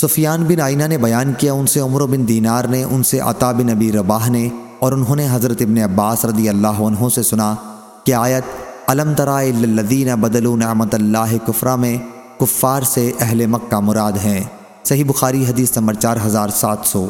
سفیان بن آئینہ نے بیان کیا، ان سے عمر بن دینار نے، ان سے عطا بن نبی رباہ نے اور انہوں نے حضرت ابن عباس رضی اللہ عنہ سے سنا کہ آیت علم ترا الذین بدلوا نعمت اللہ کفرہ میں کفار سے اہل مکہ مراد ہیں۔ صحیح بخاری حدیث نمبر چار ہزار سات سو۔